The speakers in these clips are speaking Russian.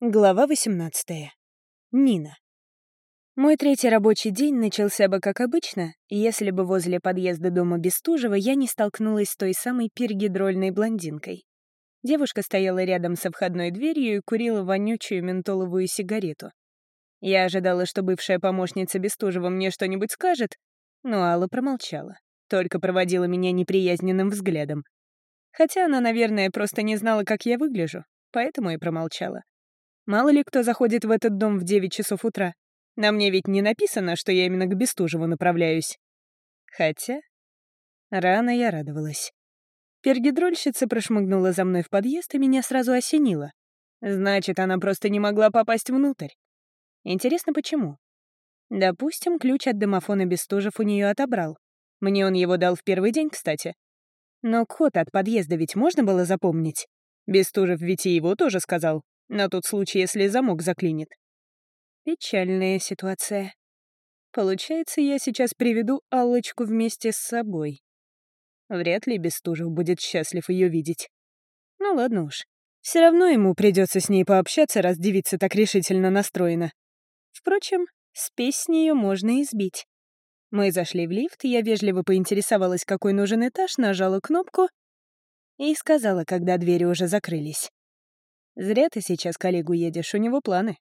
Глава 18. Нина. Мой третий рабочий день начался бы как обычно, если бы возле подъезда дома Бестужева я не столкнулась с той самой пергидрольной блондинкой. Девушка стояла рядом со входной дверью и курила вонючую ментоловую сигарету. Я ожидала, что бывшая помощница Бестужева мне что-нибудь скажет, но Алла промолчала, только проводила меня неприязненным взглядом. Хотя она, наверное, просто не знала, как я выгляжу, поэтому и промолчала. Мало ли кто заходит в этот дом в 9 часов утра. На мне ведь не написано, что я именно к Бестужеву направляюсь. Хотя... Рано я радовалась. Пергидрольщица прошмыгнула за мной в подъезд и меня сразу осенило. Значит, она просто не могла попасть внутрь. Интересно, почему? Допустим, ключ от домофона Бестужев у нее отобрал. Мне он его дал в первый день, кстати. Но код от подъезда ведь можно было запомнить. Бестужев ведь и его тоже сказал. На тот случай, если замок заклинит. Печальная ситуация. Получается, я сейчас приведу Аллочку вместе с собой. Вряд ли Бестужев будет счастлив ее видеть. Ну ладно уж. Все равно ему придется с ней пообщаться, раз девица так решительно настроена. Впрочем, спесь с нее можно избить. Мы зашли в лифт, я вежливо поинтересовалась, какой нужен этаж, нажала кнопку и сказала, когда двери уже закрылись. Зря ты сейчас коллегу едешь, у него планы».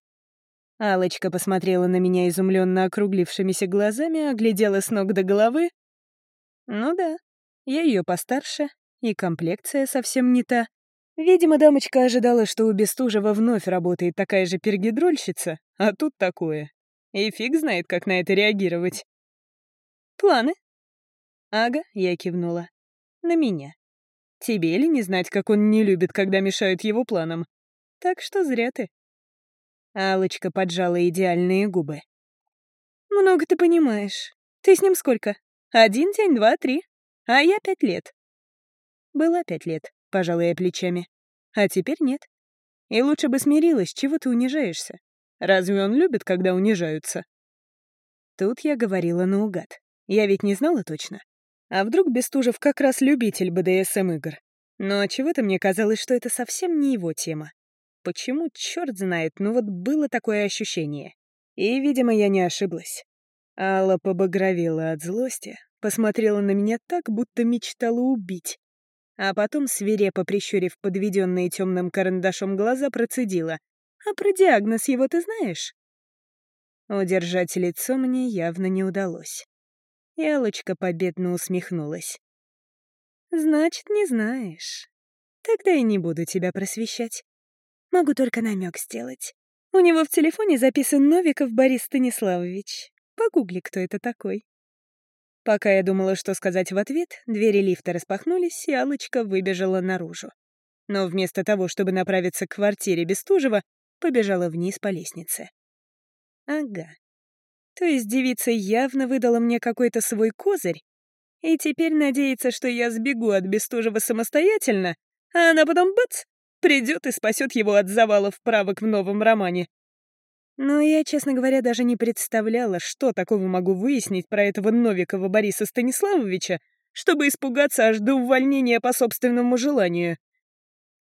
Алочка посмотрела на меня изумленно округлившимися глазами, оглядела с ног до головы. «Ну да, я ее постарше, и комплекция совсем не та. Видимо, дамочка ожидала, что у Бестужева вновь работает такая же пергидрольщица, а тут такое. И фиг знает, как на это реагировать. «Планы?» «Ага», — я кивнула. «На меня. Тебе ли не знать, как он не любит, когда мешают его планам? Так что зря ты. Алочка поджала идеальные губы. Много ты понимаешь. Ты с ним сколько? Один день, два, три. А я пять лет. Была пять лет, пожала плечами. А теперь нет. И лучше бы смирилась, чего ты унижаешься. Разве он любит, когда унижаются? Тут я говорила наугад. Я ведь не знала точно. А вдруг Бестужев как раз любитель БДСМ-игр? Но чего-то мне казалось, что это совсем не его тема. Почему, черт знает, ну вот было такое ощущение. И, видимо, я не ошиблась. Алла побагровела от злости, посмотрела на меня так, будто мечтала убить. А потом, свирепо прищурив подведенные темным карандашом глаза, процедила. «А про диагноз его ты знаешь?» Удержать лицо мне явно не удалось. И Аллочка победно усмехнулась. «Значит, не знаешь. Тогда и не буду тебя просвещать. Могу только намек сделать. У него в телефоне записан Новиков Борис Станиславович. Погугли, кто это такой. Пока я думала, что сказать в ответ, двери лифта распахнулись, и Алочка выбежала наружу. Но вместо того, чтобы направиться к квартире Бестужева, побежала вниз по лестнице. Ага. То есть девица явно выдала мне какой-то свой козырь, и теперь надеется, что я сбегу от Бестужева самостоятельно, а она потом бац, Придет и спасет его от завалов правок в новом романе. Но я, честно говоря, даже не представляла, что такого могу выяснить про этого Новикова Бориса Станиславовича, чтобы испугаться аж до увольнения по собственному желанию.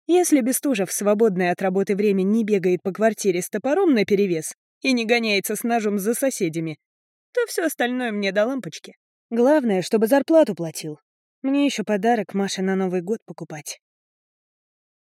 Если Бестужев свободное от работы время не бегает по квартире с топором наперевес и не гоняется с ножом за соседями, то все остальное мне до лампочки. Главное, чтобы зарплату платил. Мне еще подарок Маше на Новый год покупать.